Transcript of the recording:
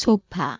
소파.